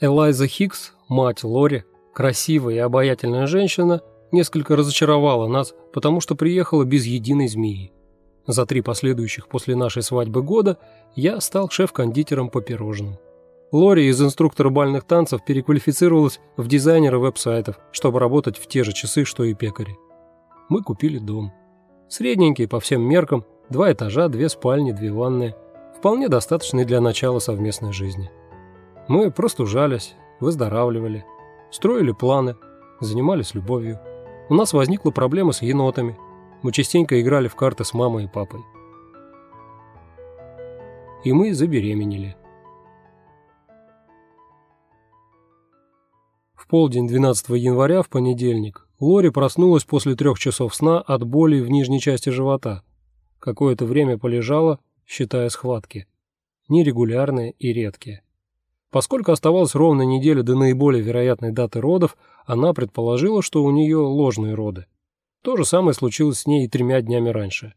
Элайза Хикс, мать Лори, красивая и обаятельная женщина, несколько разочаровала нас, потому что приехала без единой змеи. За три последующих после нашей свадьбы года я стал шеф-кондитером по пирожным. Лори из инструктора бальных танцев переквалифицировалась в дизайнера веб-сайтов, чтобы работать в те же часы, что и пекари. Мы купили дом. Средненький по всем меркам, два этажа, две спальни, две ванные. Вполне достаточный для начала совместной жизни. Мы просто жались, выздоравливали, строили планы, занимались любовью. У нас возникла проблема с енотами. Мы частенько играли в карты с мамой и папой. И мы забеременели. В полдень 12 января, в понедельник, Лори проснулась после трех часов сна от боли в нижней части живота. Какое-то время полежала, считая схватки. Нерегулярные и редкие. Поскольку оставалась ровно неделя до наиболее вероятной даты родов, она предположила, что у нее ложные роды. То же самое случилось с ней и тремя днями раньше.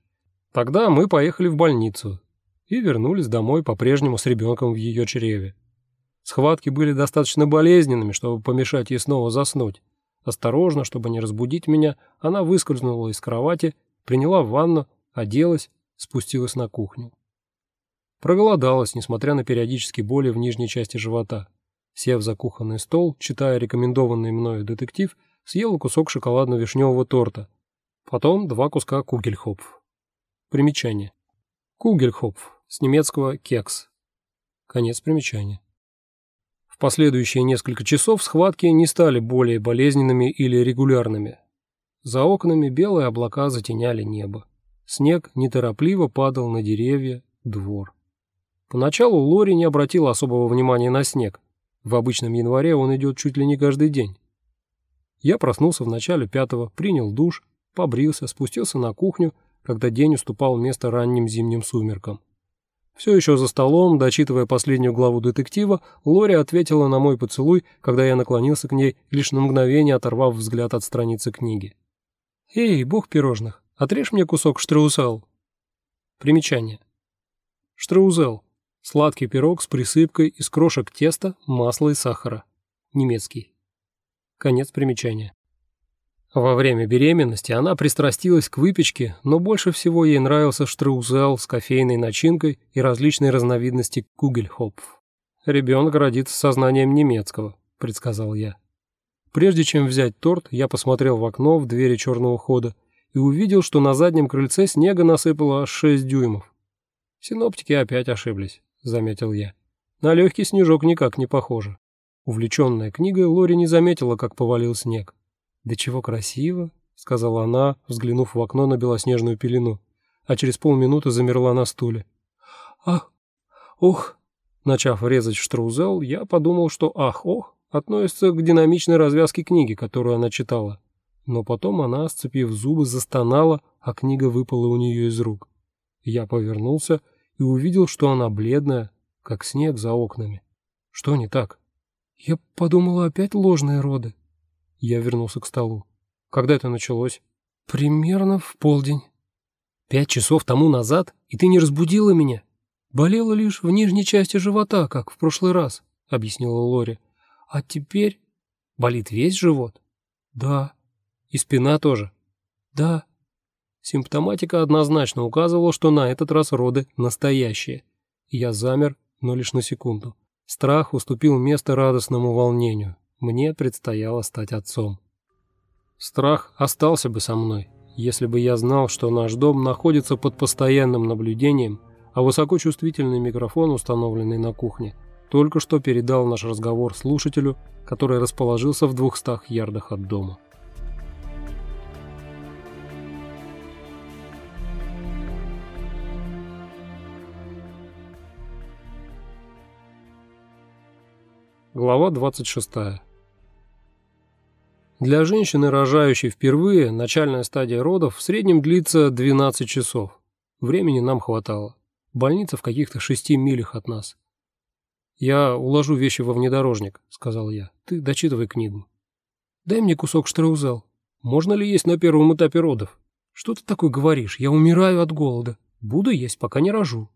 Тогда мы поехали в больницу и вернулись домой по-прежнему с ребенком в ее чреве. Схватки были достаточно болезненными, чтобы помешать ей снова заснуть. Осторожно, чтобы не разбудить меня, она выскользнула из кровати, приняла ванну, оделась, спустилась на кухню. Проголодалась, несмотря на периодические боли в нижней части живота. Сев за кухонный стол, читая рекомендованный мною детектив, съела кусок шоколадно-вишневого торта. Потом два куска кугельхопф. Примечание. Кугельхопф, с немецкого «кекс». Конец примечания. В последующие несколько часов схватки не стали более болезненными или регулярными. За окнами белые облака затеняли небо. Снег неторопливо падал на деревья, двор. Поначалу Лори не обратила особого внимания на снег. В обычном январе он идет чуть ли не каждый день. Я проснулся в начале пятого, принял душ, побрился, спустился на кухню, когда день уступал место ранним зимним сумеркам. Все еще за столом, дочитывая последнюю главу детектива, Лори ответила на мой поцелуй, когда я наклонился к ней, лишь на мгновение оторвав взгляд от страницы книги. «Эй, бог пирожных, отрежь мне кусок штраусал». Примечание. Штраузел Сладкий пирог с присыпкой из крошек теста, масла и сахара. Немецкий. Конец примечания. Во время беременности она пристрастилась к выпечке, но больше всего ей нравился штраузел с кофейной начинкой и различные разновидности кугельхопф. «Ребенок родится сознанием немецкого», — предсказал я. Прежде чем взять торт, я посмотрел в окно в двери черного хода и увидел, что на заднем крыльце снега насыпало аж 6 дюймов. Синоптики опять ошиблись заметил я. На легкий снежок никак не похоже. Увлеченная книгой, Лори не заметила, как повалил снег. «Да чего красиво!» — сказала она, взглянув в окно на белоснежную пелену, а через полминуты замерла на стуле. «Ах! Ох!» Начав резать штраузел, я подумал, что «ах-ох» относится к динамичной развязке книги, которую она читала. Но потом она, сцепив зубы, застонала, а книга выпала у нее из рук. Я повернулся и увидел, что она бледная, как снег за окнами. Что не так? Я подумала, опять ложные роды. Я вернулся к столу. Когда это началось? Примерно в полдень. Пять часов тому назад, и ты не разбудила меня? Болела лишь в нижней части живота, как в прошлый раз, объяснила Лори. А теперь болит весь живот? Да. И спина тоже? Да. Симптоматика однозначно указывала, что на этот раз роды настоящие. Я замер, но лишь на секунду. Страх уступил место радостному волнению. Мне предстояло стать отцом. Страх остался бы со мной, если бы я знал, что наш дом находится под постоянным наблюдением, а высокочувствительный микрофон, установленный на кухне, только что передал наш разговор слушателю, который расположился в двухстах ярдах от дома. Глава 26. Для женщины, рожающей впервые, начальная стадия родов в среднем длится 12 часов. Времени нам хватало. Больница в каких-то шести милях от нас. «Я уложу вещи во внедорожник», — сказал я. «Ты дочитывай книгу». «Дай мне кусок штраузел. Можно ли есть на первом этапе родов?» «Что ты такое говоришь? Я умираю от голода. Буду есть, пока не рожу».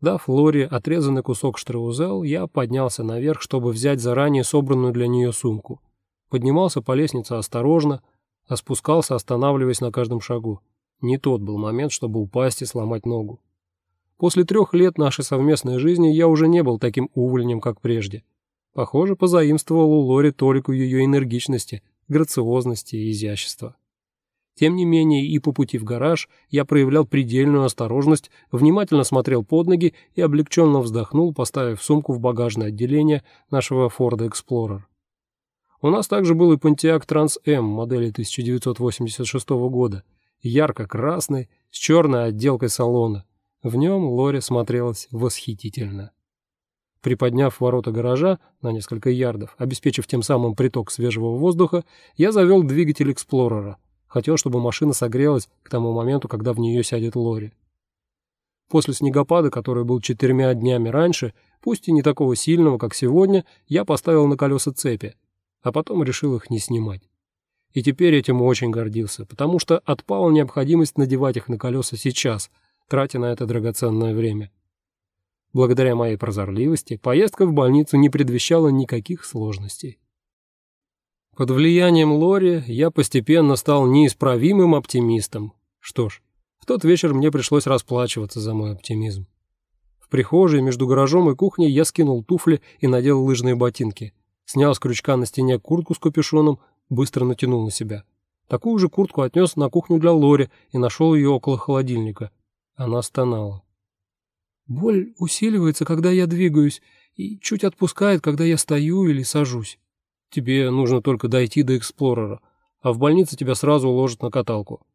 Дав Лоре отрезанный кусок штраузел, я поднялся наверх, чтобы взять заранее собранную для нее сумку. Поднимался по лестнице осторожно, а спускался, останавливаясь на каждом шагу. Не тот был момент, чтобы упасть и сломать ногу. После трех лет нашей совместной жизни я уже не был таким увольнем, как прежде. Похоже, позаимствовал у Лори толику ее энергичности, грациозности и изящества. Тем не менее, и по пути в гараж я проявлял предельную осторожность, внимательно смотрел под ноги и облегченно вздохнул, поставив сумку в багажное отделение нашего Ford Explorer. У нас также был и Pontiac Trans M модели 1986 года, ярко-красный, с черной отделкой салона. В нем Лори смотрелась восхитительно. Приподняв ворота гаража на несколько ярдов, обеспечив тем самым приток свежего воздуха, я завел двигатель Эксплорера. Хотел, чтобы машина согрелась к тому моменту, когда в нее сядет Лори. После снегопада, который был четырьмя днями раньше, пусть и не такого сильного, как сегодня, я поставил на колеса цепи, а потом решил их не снимать. И теперь этим очень гордился, потому что отпала необходимость надевать их на колеса сейчас, тратя на это драгоценное время. Благодаря моей прозорливости поездка в больницу не предвещала никаких сложностей. Под влиянием Лори я постепенно стал неисправимым оптимистом. Что ж, в тот вечер мне пришлось расплачиваться за мой оптимизм. В прихожей между гаражом и кухней я скинул туфли и надел лыжные ботинки. Снял с крючка на стене куртку с капюшоном, быстро натянул на себя. Такую же куртку отнес на кухню для Лори и нашел ее около холодильника. Она стонала. Боль усиливается, когда я двигаюсь, и чуть отпускает, когда я стою или сажусь. Тебе нужно только дойти до Эксплорера, а в больнице тебя сразу уложат на каталку.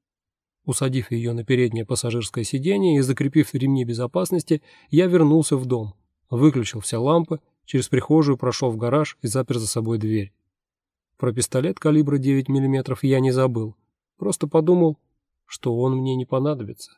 Усадив ее на переднее пассажирское сиденье и закрепив ремни безопасности, я вернулся в дом, выключил все лампы, через прихожую прошел в гараж и запер за собой дверь. Про пистолет калибра 9 мм я не забыл, просто подумал, что он мне не понадобится.